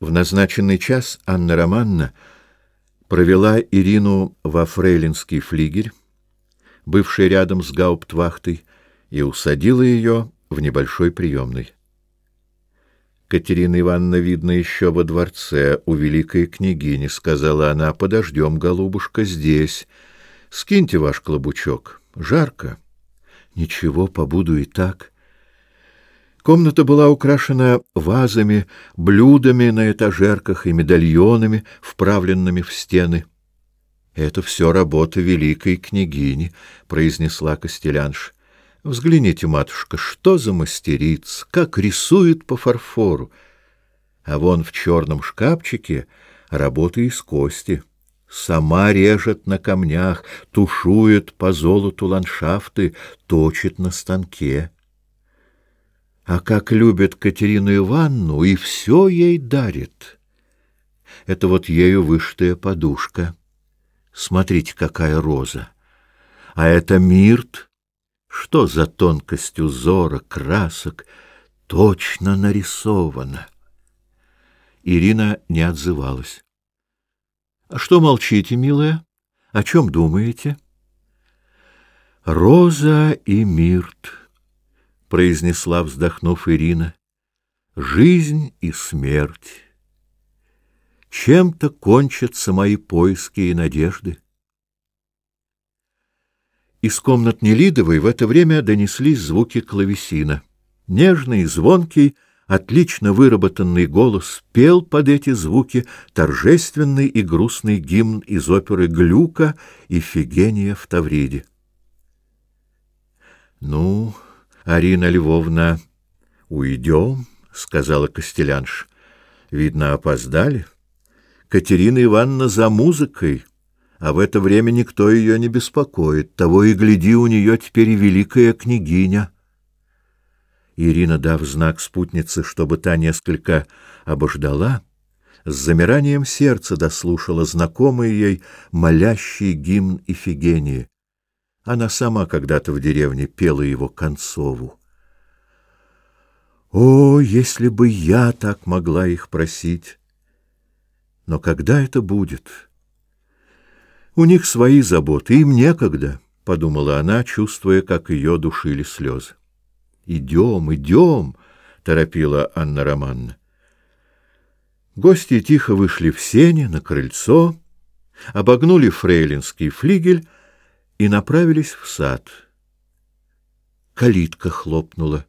В назначенный час Анна Романна провела Ирину во фрейлинский флигель, бывший рядом с гауптвахтой, и усадила ее в небольшой приемной. «Катерина Ивановна, видно, еще во дворце у великой княгини», — сказала она, — «подождем, голубушка, здесь. Скиньте ваш клобучок. Жарко». «Ничего, побуду и так», Комната была украшена вазами, блюдами на этажерках и медальонами, вправленными в стены. «Это все работа великой княгини», — произнесла Костелянш. «Взгляните, матушка, что за мастерица, как рисует по фарфору! А вон в черном шкафчике работа из кости. Сама режет на камнях, тушует по золоту ландшафты, точит на станке». А как любит Катерину Ивановну и все ей дарит. Это вот ею выштая подушка. Смотрите, какая роза. А это мирт. Что за тонкость узора, красок, точно нарисовано. Ирина не отзывалась. А — Что молчите, милая? О чем думаете? — Роза и мирт произнесла, вздохнув Ирина. Жизнь и смерть. Чем-то кончатся мои поиски и надежды. Из комнат Нелидовой в это время донеслись звуки клавесина. Нежный, звонкий, отлично выработанный голос пел под эти звуки торжественный и грустный гимн из оперы Глюка «Ифигения в Тавриде». «Ну, Арина Львовна, уйдем, — сказала Костелянш. Видно, опоздали. Катерина Ивановна за музыкой, а в это время никто ее не беспокоит. Того и гляди, у нее теперь великая княгиня. Ирина, дав знак спутнице, чтобы та несколько обождала, с замиранием сердца дослушала знакомый ей молящий гимн Ифигении. Она сама когда-то в деревне пела его Концову. О, если бы я так могла их просить! Но когда это будет? У них свои заботы, им некогда, — подумала она, чувствуя, как ее душили слезы. «Идем, идем!» — торопила Анна Романна. Гости тихо вышли в сене, на крыльцо, обогнули фрейлинский флигель, и направились в сад. Калитка хлопнула.